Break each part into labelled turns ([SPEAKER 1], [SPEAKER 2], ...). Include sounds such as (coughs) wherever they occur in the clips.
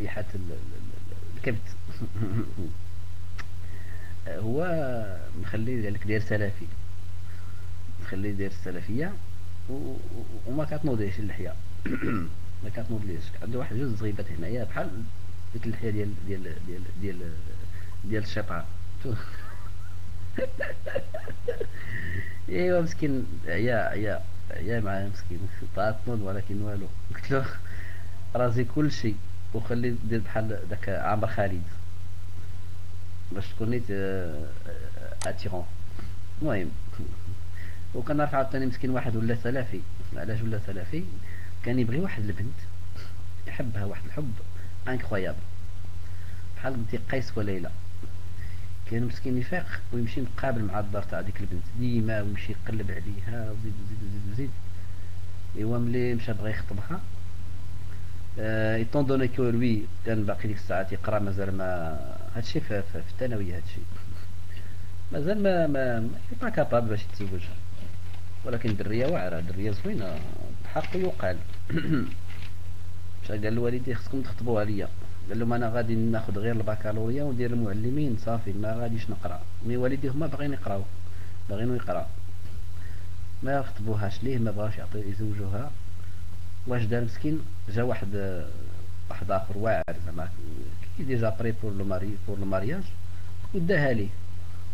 [SPEAKER 1] رائحة الكبت (laughs) هو مخلي لك داير سلفي. مخلي داير السلفية وما كتنوضيش اللحية. (coughs) ما كتنوضليش. عنده واحد جوج زغيبات هنايا بحال ديك اللحية ديال ديال ديال ديال ديال الشيطان (laughs) إيوا مسكين. عيا عيا عيا معاه مسكين. تنوض ولكن والو. قلت له رازي كل شيء وخلي دير بحال داك عمر خالد. باش تكون نيت attirant المهم وكنعرف عاوتاني مسكين واحد ولا سلفي علاش ولا سلفي كان يبغي واحد البنت يحبها واحد الحب incroyable بحال قلتي قيس وليلى. كان مسكين يفيق ويمشي مقابل مع الدار تاع ديك البنت. ديما ويمشي يقلب عليها وزيد وزيد وزيد وزيد. ايوا ملي مشى بغى يخطبها étant donné que lui كان باقي ديك الساعات يقرا مازال ما هادشي في, الثانويه هادشي مازال ما ما ما capable باش يتزوجها ولكن دريه واعرة دريه زوينة بحق يقال. (coughs) مشى قال لوالديه خصكم تخطبوها ليا. قال لهم أنا غادي ناخذ غير البكالوريا وندير المعلمين صافي ما غاديش نقرأ. mais والدي هما باغيين يقراو باغيين يقرا ما خطبوهاش ليه ما بغاوش يعطيو يزوجوها. واش دار مسكين؟ جا واحد واحد آخر واعر زعما. qui déjà prêt pour le mari pour le mariage وداها ليه.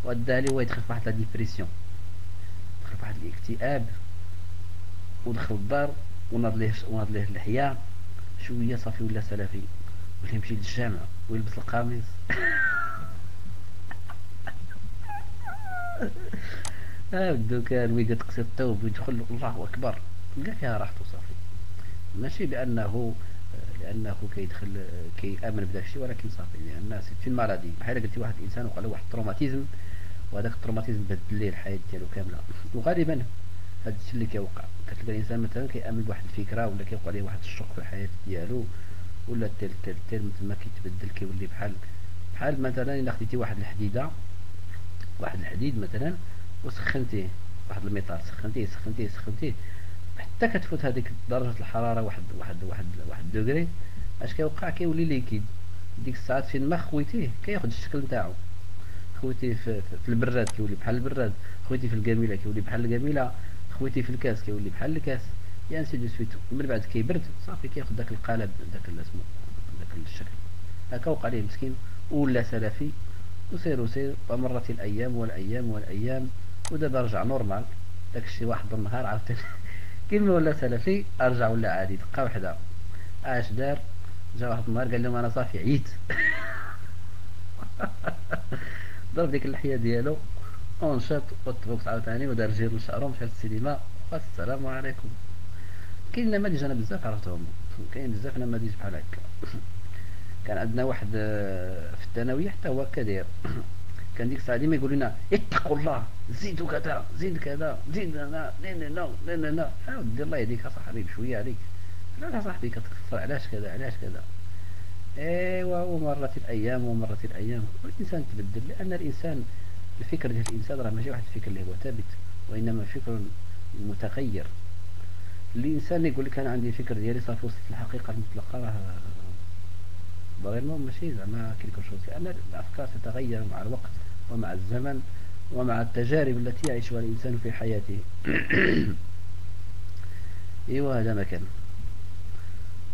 [SPEAKER 1] وداها ليه ويدخل في واحد la dépression دخل في واحد الاكتئاب. ودخل الدار وناض ليه وناض ليه اللحية. شوية صافي ولا سلفي ولا يمشي للجامع ويلبس القميص. آه بدو كان ويقد تقصي الثوب ويدخل الله أكبر. لقى فيها راحته صافي. ماشي لأنه لأنه كيدخل كيامن بداك الشيء ولكن صافي لأن c'est une maladie بحال قلتي واحد الإنسان وقع له واحد ال traumatisme وهذاك ال traumatisme بدل ليه الحياة ديالو كاملة. وغالبا هذا الشيء اللي كيوقع. كتلقى الإنسان مثلا كيأمن بواحد الفكرة ولا كيوقع ليه واحد ال choc في الحياة ديالو ولا تل تل تل ما كيتبدل كيولي بحال بحال مثلا إلا خديتي واحد الحديدة واحد الحديد مثلا وسخنتيه واحد ال métal سخنتيه سخنتيه سخنتيه. حتى كتفوت هذيك درجة الحرارة واحد واحد واحد واحد degré اش كيوقع كيولي liquide؟ ديك الساعات فين ما خويتيه كياخذ الشكل نتاعو. خويتيه في, في البراد كيولي بحال البراد خويتيه في الجميله كيولي بحال الجميله خويتيه في الكاس كيولي بحال الكاس. يعني c'est de suite من بعد كيبرد صافي كياخذ داك القالب داك اسمو داك الشكل. هكا وقع ليه مسكين ولا سلفي وسير وسير ومرت الأيام والأيام والأيام ودابا رجع normal. داك الشيء واحد النهار عرفتي؟ كلمه ولا سلفي أرجع ولا عادي دقة وحدة. أش دار؟ جا واحد النهار قال لهم أنا صافي عييت. (laughs) ضرب ديك اللحيه ديالو ونشط وطبقت عاوتاني ودار جير لشعرو مشى للسينما والسلام عليكم. كاين نماذج أنا بزاف عرفتهم. كاين بزاف نماذج بحال هكا. كان عندنا واحد في الثانوية حتى هو هكا داير كان ديك الساعة ديما يقول لنا اتقوا الله زيدوا كذا زيد كذا زيد هنا لين هنا لين هنا ودي الله يهديك اصاحبي بشوية عليك. لا صاحبي كتكفر علاش كذا علاش كذا؟ أيوا ومرت الأيام ومرت الأيام. والإنسان تبدل لأن الإنسان الفكر ديال الإنسان راه ماشي واحد الفكر اللي هو ثابت وإنما فكر متغير. الإنسان يقول لك أنا عندي فكر ديالي صافي وصلت للحقيقه المطلقه راه vraiment ماشي زعما quelque chose لأن الأفكار تتغير مع الوقت. ومع الزمن ومع التجارب التي يعيشها الإنسان في حياته. (coughs) ايوا هذا ما كان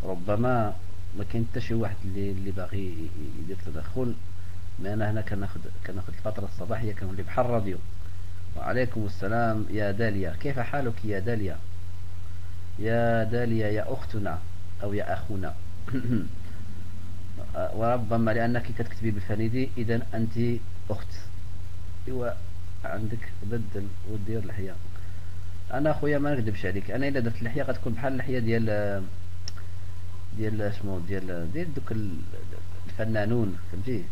[SPEAKER 1] ربما ما كاين حتى شي واحد اللي اللي باغي يدير تدخل. ما أنا هنا كناخذ كناخذ الفترة الصباحية كنولي بحال الراديو. وعليكم السلام يا داليا. كيف حالك يا داليا؟ يا داليا يا أختنا أو يا أخونا. (coughs) وربما لأنك كتكتبي بالفريدي إذا أنت أخت. إيوا عندك بدل ودير لحية. أنا أخويا ما نكذبش عليك. أنا إلا درت اللحية غتكون بحال اللحية ديال ديال شمو ديال ديال دوك الفنانون فهمتي؟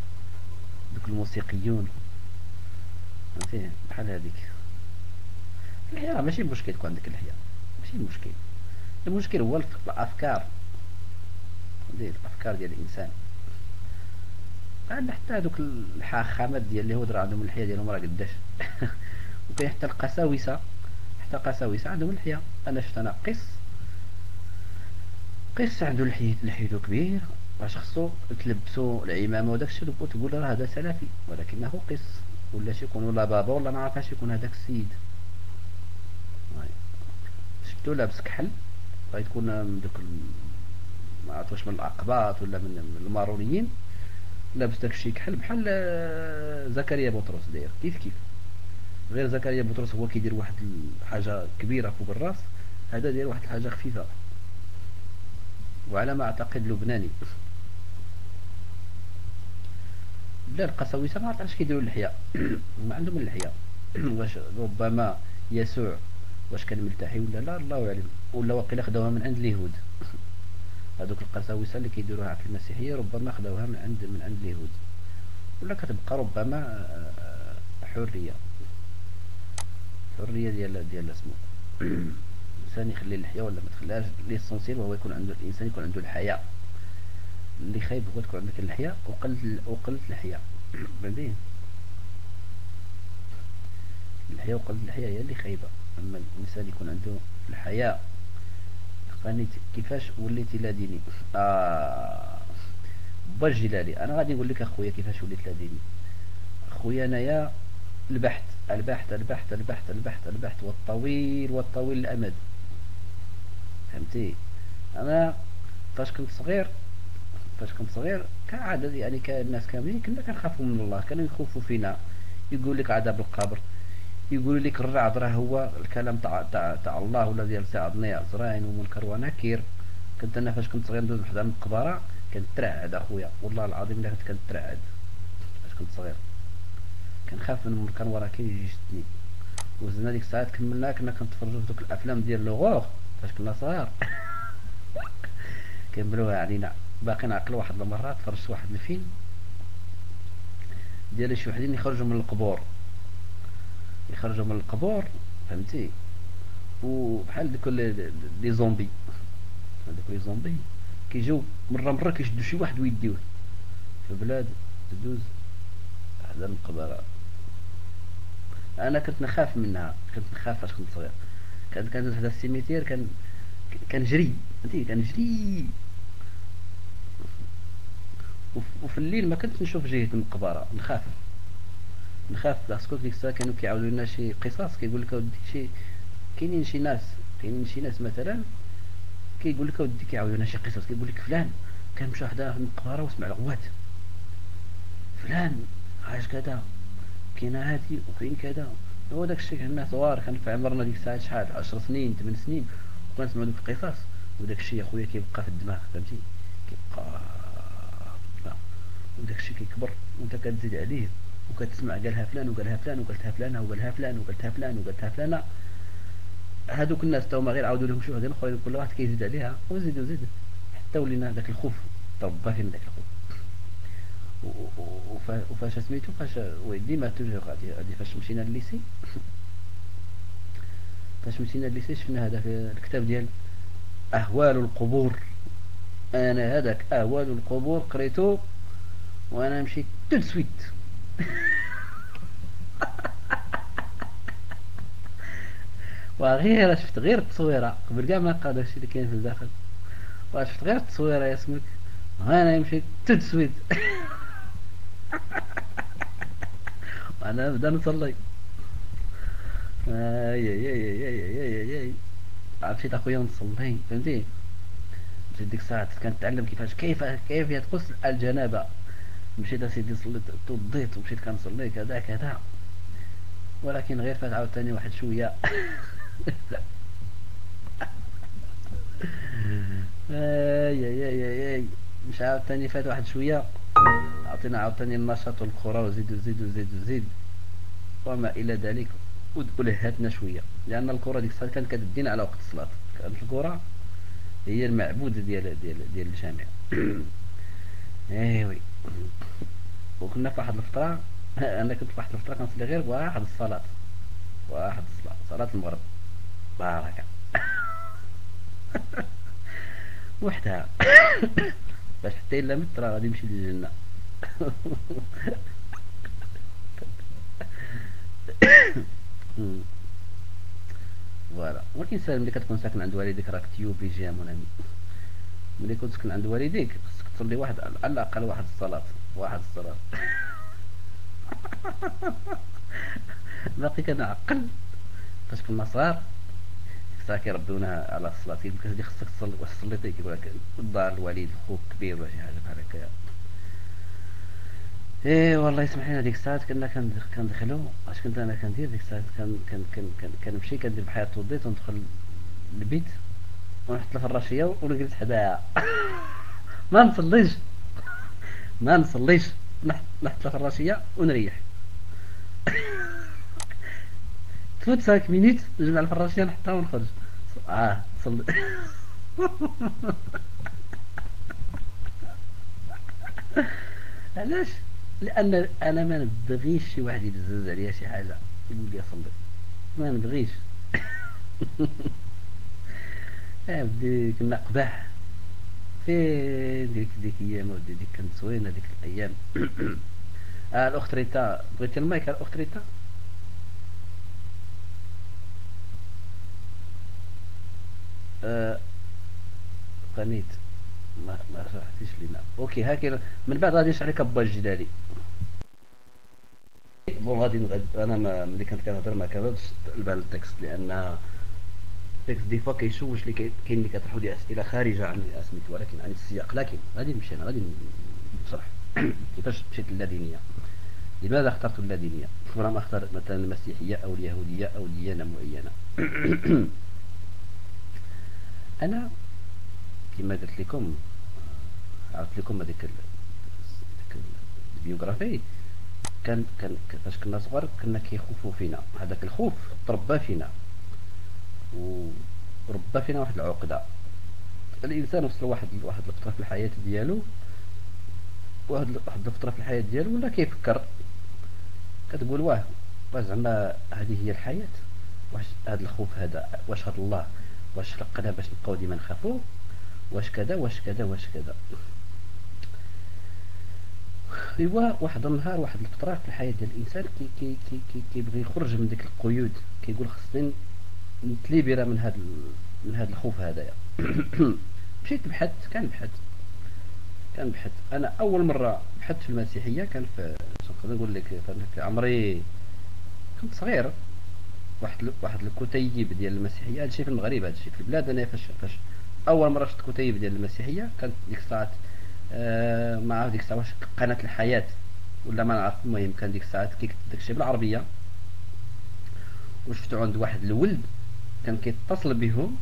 [SPEAKER 1] دوك الموسيقيون. فهمتي؟ بحال هذيك اللحية راه ماشي مشكل تكون عندك اللحية ماشي مشكل. المشكل هو الأفكار. ديال الأفكار ديال الإنسان. عندنا حتى هذوك الحاخامات ديال اليهود راه عندهم اللحيه ديالهم راه قداش. (laughs) وكاين حتى القساوسة. حتى قساوسه عندهم اللحيه أنا شفت أنا قس. قس عنده لحيه لحيته كبير. واش خصو تلبسو العمامة وداك الشيء وتقول راه هذا سلفي. ولكنه قس. ولا يكون ولا بابا ولا ما عرفاش يكون هذاك السيد. شفتو لابس كحل. غيكون من دوك ما عرفت واش من العقبات ولا من المارونيين. لابس داك الشيء كحل بحال آه، زكريا بطرس. داير كيف كيف؟ غير زكريا بطرس هو كيدير واحد الحاجة كبيرة فوق الراس هذا داير واحد الحاجة خفيفة. وعلى ما أعتقد لبناني. لا القساوسه ما عرفت علاش كيديروا اللحية. (coughs) ما عندهم اللحية. (coughs) واش ربما يسوع واش كان ملتحي ولا لا؟ الله اعلم ولا واقيلا خداوها من عند اليهود. هذوك القساوسه اللي كيديروها في المسيحية ربما خداوها من عند من عند اليهود. ولا كتبقى ربما آه، آه، حرية. حرية ديال ديال اسمه. (coughs) الإنسان يخلي اللحيه ولا ما تخليهاش ليسونسيال وهو يكون عنده الإنسان يكون عنده الحياء اللي خايب هو تكون عندك اللحيه وقلت وقلت اللحيه فهمتي (coughs) اللحيه وقلت اللحيه هي اللي خايبة. أما الإنسان يكون عنده الحياء فاني كيفاش وليتي لا ديني؟ آه بالجلالي أنا غادي نقول لك أخويا كيفاش وليت لا ديني. أخويا أنايا البحث البحث البحث البحث البحث البحث والطويل والطويل الأمد. فهمتي؟ أنا فاش كنت صغير فاش كنت صغير كعادة يعني كالناس كاملين كنا كنخافوا من الله كانوا يخوفوا فينا. يقول لك عذاب القبر. يقول لك الرعد راه هو الكلام تاع تاع تاع الله ولا ديال سيدنا عزرائيل ومنكر ونكير. كنت أنا فاش كنت صغير ندوز حدا من القبره كنترعد أخويا. والله العظيم إلا كنت كنترعد فاش كنت صغير. كنخاف من منكر ونكير يجي يشدني وزدنا ديك الساعات كملنا كنا كنتفرجوا في دوك الأفلام ديال لوغور فاش كنا صغار. (laughs) كنبلوها علينا باقي نعقل واحد المرة تفرجت واحد الفيلم ديال شي وحدين يخرجوا من القبور. يخرجوا من القبور فهمتي؟ وبحال دوك les zombies. هذوك les zombies كيجيو مرة مرة كيشدو شي واحد ويديوه. في بلاد تدوز حدا القبراء أنا كنت نخاف منها كنت نخاف فاش كنت صغير. كانت كانت هذا ال cimetière كان كنجري فهمتي؟ كنجري وفي الليل ما كنت نشوف جهة المقبرة نخاف. نخاف parce que ديك الساعة كانوا كيعاودوا لنا شي قصص كيقول لك اودي شي كاينين شي ناس كاينين شي ناس مثلا كيقول لك اودي كيعاودوا لنا شي قصص كيقول لك فلان كان مشى حدا في المقبرة وسمع الغوات. فلان عايش كذا كاين هادي وكاين كذا. هو داك الشيء كنا صغار كان في عمرنا ديك الساعة شحال؟ 10 سنين 8 سنين وكنسمعوا دوك القصص. وداك الشيء اخويا كيبقى في الدماغ فهمتي؟ كيبقى وداك الشيء كيكبر وانت كتزيد عليه. وكتسمع قالها فلان وقالها فلان وقالتها فلانة وقالها فلان وقالتها فلان وقالتها فلانة. هادوك الناس تا هما غير عاودوا لهم شي وحدين اخرين كل واحد كيزيد عليها وزيد وزيد. حتى ولينا داك الخوف تربى فينا داك الخوف. وفاش سميتو؟ فاش ديما توجور غادي غادي فاش مشينا لليسي. فاش مشينا لليسي شفنا هذا في الكتاب ديال أهوال القبور. أنا هذاك أهوال القبور قريتو وأنا مشيت tout de suite (laughs) وغير شفت غير التصويره قبل كاع ما نلقى داكشي اللي كاين في الداخل. وشفت غير التصويره يا سمك وأنا مشيت tout de suite (laughs) وأنا نبدأ نصلي. أي أي أي أي أي أي مشيت اخويا نصلي فهمتي؟ ديك الساعة كنتعلم كيفاش كيف كيف تغسل الجنابة. مشيت اسيدي صليت توضيت ومشيت كنصلي كذا كذا. ولكن غير فات عاوتاني واحد شوية. (laughs) آي آي آي آي مش عاوتاني فات واحد شوية. عطينا عاوتاني النشاط والكره وزيد وزيد وزيد وزيد. وما إلى ذلك ولهتنا شوية. لأن الكرة ديك الساعة كانت كتدينا على وقت الصلاة. كانت الكرة هي المعبود ديال ديال ديال الجامع. (coughs) ايوي وكنا في واحد الفترة (laughs) أنا كنت في واحد الفترة كنصلي غير واحد الصلاة واحد الصلاة صلاة المغرب. بارك (laughs) وحدها (coughs) باش حتى إلا مت راه غادي نمشي للجنة. (coughs) فوالا. ولكن سالم ملي كتكون ساكن عند والديك راك تيوب يجي مون ملي كنت تسكن عند والديك تصلي واحد على الأقل واحد الصلاه واحد الصلاه (laughs) باقي كنعقل فاش كنا صغار ساعة كيربونا على الصلاة. كيقول لك خصك تصلي واش صليتي كيقول لك الدار الوالد خوك كبير ولا شي حاجة بحال هكا. إيه والله يسمح لنا ديك الساعات كنا كندخلو. اش كنت أنا كندير؟ ديك الساعات كان كان كان كنمشي كندير بحال توضيت وندخل للبيت ونحط الفراشيه ونجلس حداها (laughs) ما نصليش. ما نصليش. نحط الفراشيه ونريح. (laughs) تفوت cinq minutes نجمع الفراشية نحطها ونخرج. آه صلي. (laughs) علاش؟ لأن أنا ما نبغيش شي واحد يدزز عليا شي حاجة يقول لي صلي. ما نبغيش. (laughs) آه بدي كنا قباح. فين ديك ديك أيام ودي ديك كانت زوينة ديك الأيام. (clears throat) آه الأخت ريتا. بغيتي المايك الأخت ريتا؟ آه قنيت. ما ما شرحتيش لينا. أوكي هاكي. من بعد غادي نشرح لك با الجدالي بون غادي أنا ملي كنت كنهضر ما كنردش البال التكست لأن التكست دي فوا كيشوش لي كاين اللي كيطرحوا لي اسئله خارجه عن سميتو ولكن عن السياق لكن غادي نمشي أنا غادي نشرح كيفاش مشيت للادينيه لماذا اخترت اللادينيه ما اخترت مثلا المسيحيه أو اليهوديه أو ديانه معينه أنا كما قلت لكم عرفت لكم هذيك البيوغرافي كان كان فاش كنا صغار كنا كيخوفوا فينا هذاك الخوف تربى فينا وربى فينا واحد العقدة. الإنسان وصل واحد واحد الفترة في الحياة ديالو واحد واحد الفترة في الحياة ديالو ولا كيفكر. كتقول واه واش زعما هذه هي الحياة؟ واش هذا الخوف هذا؟ واش هذا الله؟ واش خلقنا باش نبقاو ديما نخافو؟ واش كذا واش كذا واش كذا. إيوا واحد النهار واحد الفترة في الحياة ديال الإنسان كي كي كي كي كيبغي يخرج من ديك القيود كيقول خصني نتليبيرا من هذا من هذا الخوف هذايا. (coughs) مشيت بحثت كان بحث كان بحث. أنا أول مرة بحثت في المسيحية كان في نقدر نقول لك في عمري كنت صغير. واحد واحد الكتيب ديال المسيحية هادشي في المغرب هادشي في البلاد. أنا فاش فاش أول مرة شفت كتيب ديال المسيحية كانت ديك الساعات آه ما ديك الساعة واش قناة الحياة ولا ما نعرف. المهم كان ديك الساعات كيكتب داكشي بالعربية. وشفتو عند واحد الولد كان كيتصل بهم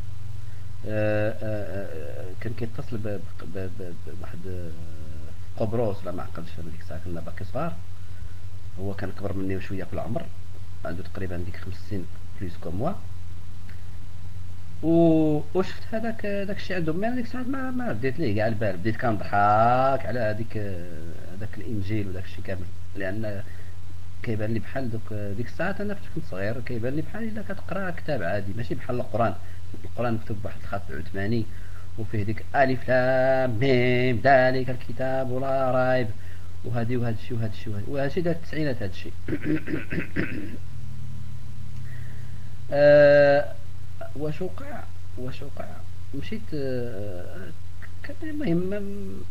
[SPEAKER 1] آه آه, آه، كان كيتصل بواحد قبروس ولا ما عقلتش ديك الساعة كنا باقي صغار. هو كان كبر مني شوية في العمر عنده تقريبا ديك خمس سنين plus que moi و وشفت هذاك داك الشيء عندهم. mais ديك الساعة ما ما رديت ليه كاع البال بديت كنضحك على هذيك هذاك الإنجيل وداك الشيء كامل. لأن كيبان لي بحال دوك ديك الساعات أنا كنت صغير كيبان لي بحال إلا كتقرأ كتاب عادي ماشي بحال القرآن. القرآن مكتوب بواحد الخط عثماني وفيه ديك ألف لام ميم ذلك الكتاب ولا ريب. وهذه وهذا الشيء وهذا الشيء وهذا الشيء دار التسعينات هذا الشيء (coughs) أه واش وقع؟ واش وقع؟ مشيت أه المهم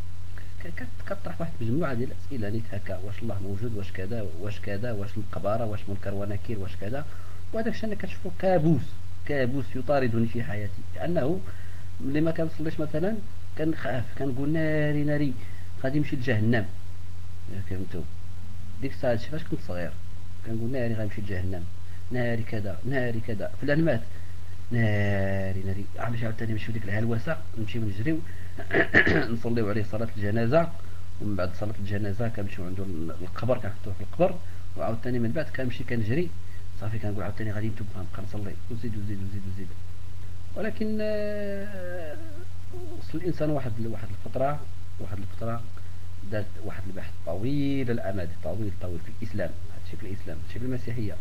[SPEAKER 1] كطرح واحد. المجموعه ديال الأسئلة نيت هكا واش الله موجود واش كذا واش كذا واش المقبره واش منكر ونكير واش كذا. وهذاك الشيء أنا كنشوفو كابوس كابوس يطاردني في حياتي. لأنه ملي ما كنصليش مثلا كنخاف كنقول ناري ناري غادي نمشي لجهنم. فهمتوا؟ ديك الساعة فاش كنت صغير كنقول ناري غنمشي لجهنم. ناري كذا ناري كذا. فلان مات. ناري ناري. عم عاوتاني نمشيو ديك الهلوسة نمشيو نجريو (coughs) نصليو عليه صلاة الجنازة ومن بعد صلاة الجنازة كنمشيو عنده القبر كنحطوه في القبر وعاوتاني من بعد كنمشي كنجري. صافي كنقول عاوتاني غادي نتوب نبقى نصلي. وزيد وزيد وزيد وزيد. ولكن آه، وصل الإنسان واحد واحد الفترة واحد الفترة دارت واحد البحث طويل الأمد طويل طويل في الإسلام هادشي في الإسلام هادشي في المسيحية.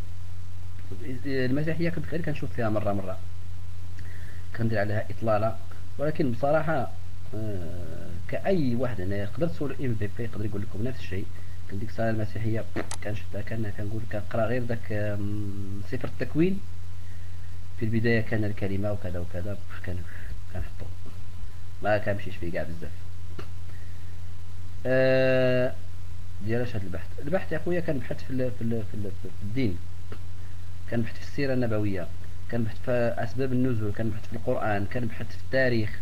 [SPEAKER 1] المسيحية كنت غير كنشوف فيها مرة مرة. كندير عليها إطلالة. ولكن بصراحة آه، كأي واحد هنا يقدر تسول ام في بي يقدر يقول لكم نفس الشيء. كان ديك الساعة المسيحية كنشوفها كان كنقول كنقرا غير داك سفر التكوين. في البداية كان الكلمة وكذا وكذا كان كنحطو ما كنمشيش فيه كاع بزاف. آه ديال هذا البحث؟ البحث يا خويا كان بحث في في في, في الدين. كان بحث في السيرة النبوية كان بحث في أسباب النزول كان بحث في القرآن كان بحث في التاريخ.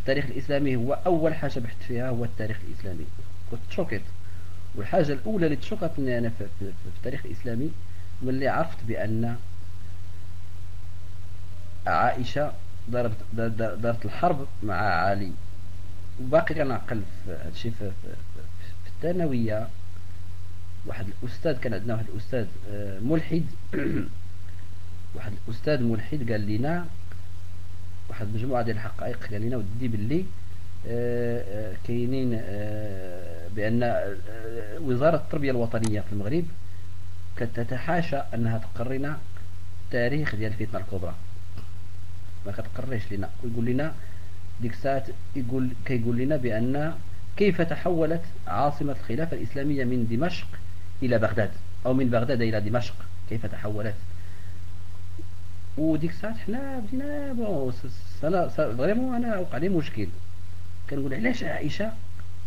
[SPEAKER 1] التاريخ الإسلامي هو أول حاجة بحث فيها هو التاريخ الإسلامي. كنت تشوكيت والحاجة الأولى اللي تشوكتني أنا في, في, في التاريخ الإسلامي ملي عرفت بأن عائشة دارت دارت الحرب مع علي. وباقي كنعقل في هادشي في, في, في الثانوية. واحد الأستاذ كان عندنا واحد الأستاذ آه، ملحد. (clears throat) واحد الأستاذ ملحد قال لنا واحد المجموعه ديال الحقائق قال لنا ودي باللي آه، آه، كاينين بأن وزارة التربية الوطنية في المغرب كتتحاشى أنها تقرينا التاريخ ديال الفتنة الكبرى. ما كتقريش لنا. ويقول لنا ديك الساعة يقول كيقول لنا بأن كيف تحولت عاصمة الخلافة الإسلامية من دمشق إلى بغداد أو من بغداد إلى دمشق كيف تحولت؟ وديك الساعة حنا بدينا bon vraiment أنا وقع لي مشكل. كنقول علاش عائشة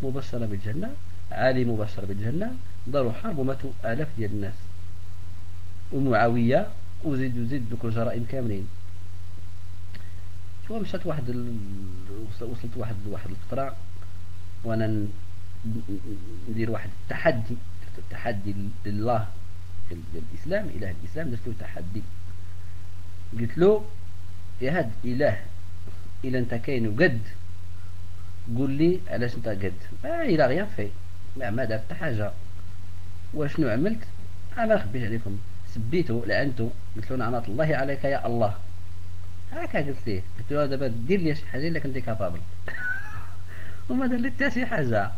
[SPEAKER 1] مبشرة بالجنة؟ علي مبشر بالجنة داروا حرب وماتوا آلاف ديال الناس. ومعاوية وزيد وزيد دوك الجرائم كاملين. شو مشات واحد ال... وصلت واحد واحد الفترة وأنا ندير واحد التحدي التحدي لله الاسلام إله الإسلام درت تحدي. قلت له يا هاد إله إلا أنت كاين وقد؟ قول لي علاش أنت قد؟ ما إلى غير في ما ما دار حتى حاجة. وشنو عملت؟ أنا نخبيش عليكم سبيته لعنته قلت له نعمة الله عليك يا الله. هكا قلت ليه قلت له دابا دير لي شي حاجة إلا كنتي كابابل (laughs) وما دار لي حتى شي حاجة.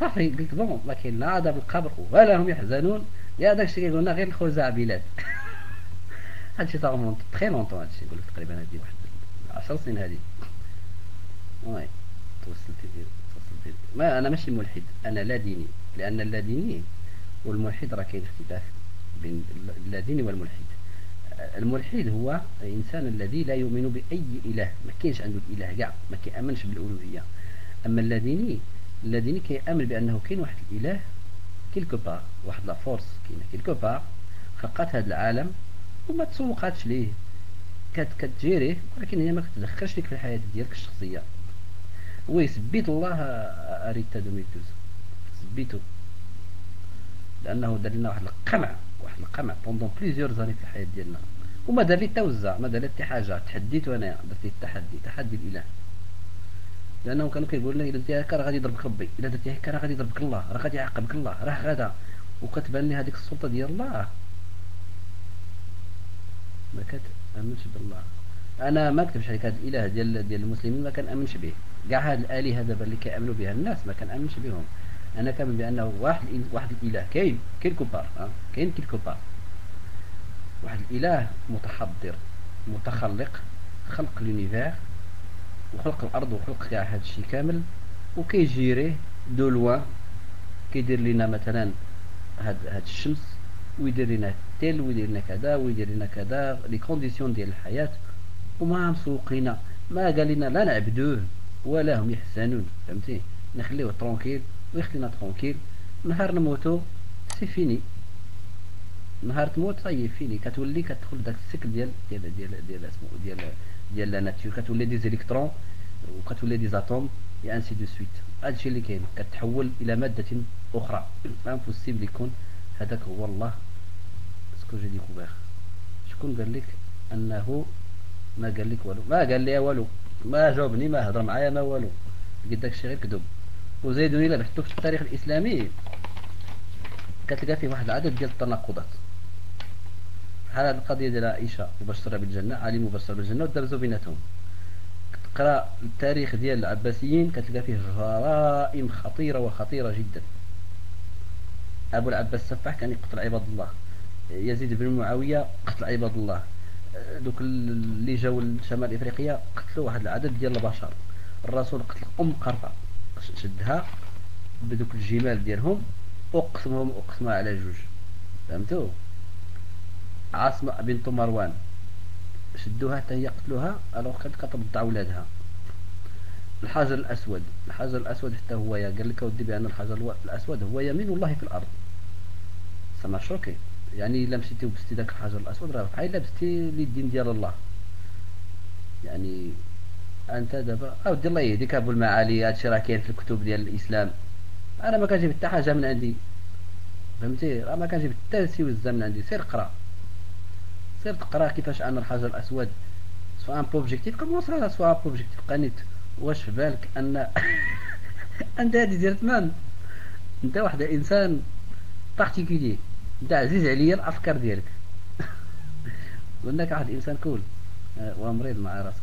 [SPEAKER 1] صافي قلت بون ما كاين لا عذاب القبر ولا هم يحزنون. يا داك الشيء كيقولنا غير الخزاع بلاد (laughs) هادشي تا مونط تخي لونطون هادشي نقول تقريبا هادي واحد 10 سنين هادي. وي توصلتي توصلتي ما أنا ماشي ملحد أنا لا ديني لأن اللا ديني والملحد راه كاين اختلاف بين اللا ديني والملحد. الملحد هو الانسان الذي لا يؤمن بأي إله ما كاينش عنده الاله كاع ما كيأمنش بالألوهية. أما اللاديني اللاديني كيأمن بأنه كاين واحد الإله كيلكو بار واحد لا فورس كاينة كيلكو بار خلقات هذا العالم وما تسوقاتش ليه. كت كتجيريه ولكن هي ما كتدخلش لك في الحياة ديالك الشخصية. وي سبيت الله اريتا دوميتوز سبيتو. لأنه دار لنا واحد القمع واحد القمع بوندون بليزيور زاني في الحياة ديالنا. وما دار لي توزع ما دار لي حاجة تحديت وأنا درت التحدي تحدي الإله. لانهم كانوا كيقولوا لنا إلا درتي هكا راه غادي يضربك ربي. إلا درتي هكا راه غادي يضربك الله راه غادي يعاقبك الله راه غدا. وكتبان لي هذيك السلطة ديال الله. ما كتامنش بالله. أنا ما كتبش عليك هذا الاله ديال ديال المسلمين ما كنامنش به. كاع هاد الآلهة دابا اللي كيأمنوا بها الناس ما كنامنش بهم. أنا كامل بأنه واحد واحد الإله. كاين كاين كوبار كاين كاين كوبار واحد الإله متحضر متخلق خلق l'univers وخلق الأرض وخلق كاع هذا الشيء كامل وكي gérer يه donc كيدير لنا مثلا هاد هاد الشمس ويدير لنا التل ويدير لنا كذا ويدير لنا كذا les conditions ديال الحياة. وما مسوقينا ما قال لنا لا نعبدوه ولا هم يحزنون فهمتي؟ نخليوه tranquille ويخلينا tranquille نهار نموتو c'est fini. نهار تموت c'est fini. كتولي كتدخل داك ال cycle ديال ديال ديال ديال اسمو ديال ديال la nature كتولي des électrons وكتولي des atomes et ainsi de suite هادشي اللي كاين. كتحول إلى مادة أخرى. (coughs) impossible يكون. هذاك هو الله. ce que j'ai découvert شكون قال لك أنه ما قال لك والو؟ ما قال لي والو ما جاوبني ما هضر معايا ما والو. قلت داكشي غير كذب وزيدوني إلا بحثتو في التاريخ الإسلامي. كتلقى فيه واحد العدد ديال التناقضات. بحال هذه القضية ديال عائشة مبشرة بالجنة علي مبشر بالجنة ودابزوا بيناتهم. تقرأ التاريخ ديال العباسيين كتلقى فيه جرائم خطيرة وخطيرة جدا. أبو العباس السفاح كان يقتل عباد الله. يزيد بن معاوية قتل عباد الله. دوك اللي جاوا لشمال إفريقيا قتلوا واحد العدد ديال البشر. الرسول قتل أم قرطة شدها بدوك الجمال ديالهم اقسمهم اقسمها على جوج. فهمتوا عاصمة بنت مروان. شدوها حتى هي قتلوها ألوغ كانت كترضع ولادها. الحجر الأسود الحجر الأسود حتى هو قال لك ودي بأن الحجر الأسود هو يمين الله في الأرض. سما شوكي يعني إلا مشيتي وبستي داك الحجر الأسود راه بحال إلا بستي للدين ديال الله. يعني أنت دابا أودي الله يهديك أبو المعالي هادشي راه كاين في الكتب ديال الإسلام. أنا ما كنجيب حتى حاجة من عندي. فهمتي؟ راه ما كنجيب حتى شي وزة من عندي. سير قرا سير تقرأ كيفاش أن الحجر الأسود. سوا أن بوبجيكتيف كومونس على سوا أن بوبجيكتيف قانيت واش في بالك أن (laughs) أنت هادي ديرت مان أنت واحد إنسان بارتيكولي انت عزيز عليا الأفكار ديالك. وإنك واحد إنسان كول آه، ومريض مع راسك.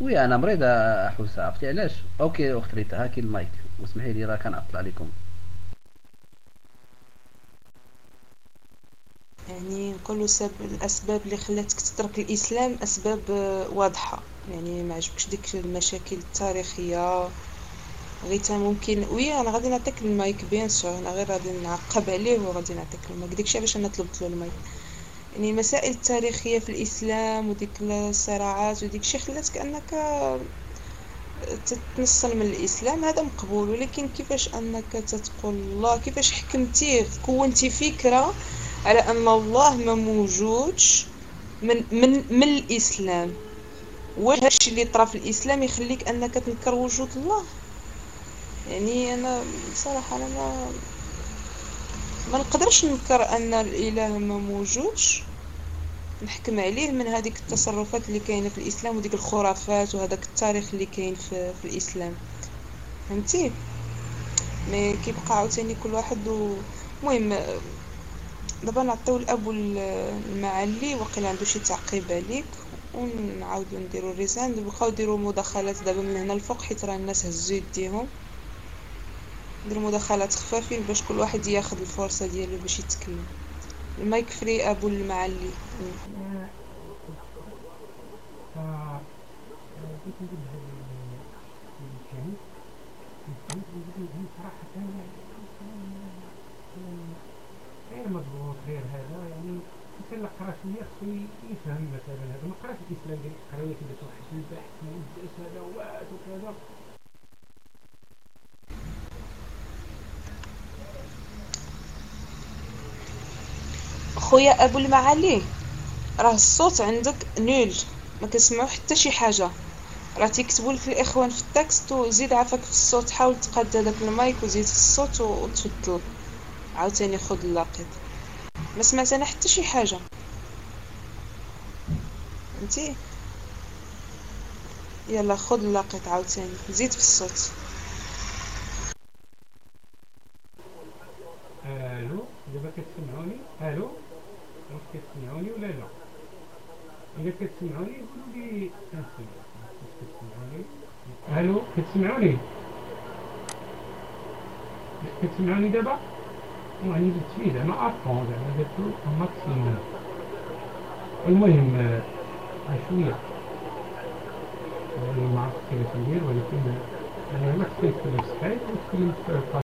[SPEAKER 1] وي أنا مريض احوس عرفتي علاش؟ أوكي اخت ريتا هاكي المايك. واسمحي لي راه كنعطل عليكم
[SPEAKER 2] يعني نقولوا الأسباب اللي خلاتك تترك الإسلام أسباب واضحة. يعني ما عجبكش ديك المشاكل التاريخية غير ممكن وي أنا غادي نعطيك المايك بيان سور أنا غير غادي نعقب عليه وغادي نعطيك المايك. داكشي علاش أنا طلبت له المايك. يعني المسائل التاريخيه في الإسلام وديك الصراعات وديك الشيء خلاتك انك تتنصل من الإسلام. هذا مقبول ولكن كيفاش أنك تتقول الله؟ كيفاش حكمتي؟ كونتي فكرة على أن الله ما موجودش من من من الإسلام. واش هادشي اللي طرا في الإسلام يخليك أنك تنكر وجود الله؟ يعني أنا بصراحة أنا ما ما نقدرش ننكر أن الإله ما موجودش. نحكم عليه من هذيك التصرفات اللي كاينة في الإسلام وديك الخرافات وهذاك التاريخ اللي كاين في, في الإسلام. فهمتي؟ مي كيبقى عاوتاني كل واحد المهم دابا نعطيو الأب المعلي وقيلا عنده شي تعقيب عليك. ونعاودو نديرو الريسان نبقاو نديرو مداخلات دابا من هنا الفوق حيت راه الناس هزو يديهم. نديرو مداخلات خفافين باش كل واحد ياخذ الفرصة ديالو باش يتكلم المايك فري أبو المعلي.
[SPEAKER 3] غير مضبوط غير هذا يعني خصو يفهم مثلا هذا ما قراش الاسلام ديال قرايه كذا توحش البحث ويدرس هذا وكذا
[SPEAKER 2] خويا أبو المعالي. راه الصوت عندك نول ما كنسمعو حتى شي حاجة. راه تيكتبوا لك الإخوان في التكست وزيد عافاك في الصوت حاول تقاد هذاك المايك وزيد في الصوت وتفضل. عاوتاني خذ اللاقط ما سمعت أنا حتى شي حاجة. فهمتي؟ يلا خذ اللاقط عاوتاني. زيد في الصوت.
[SPEAKER 3] ألو؟ دابا كتسمعوني؟ ألو؟ واش كتسمعوني ولا لا الا كتسمعوني قولوا لي كتسمعوني ألو كتسمعوني كتسمعوني دابا؟ يعني جبت فيه زعما افون زعما درتو ماكسيموم المهم شوية. يعني ما عرفت كيفاش ندير ولكن أنا ما في سكايب وتكلمت في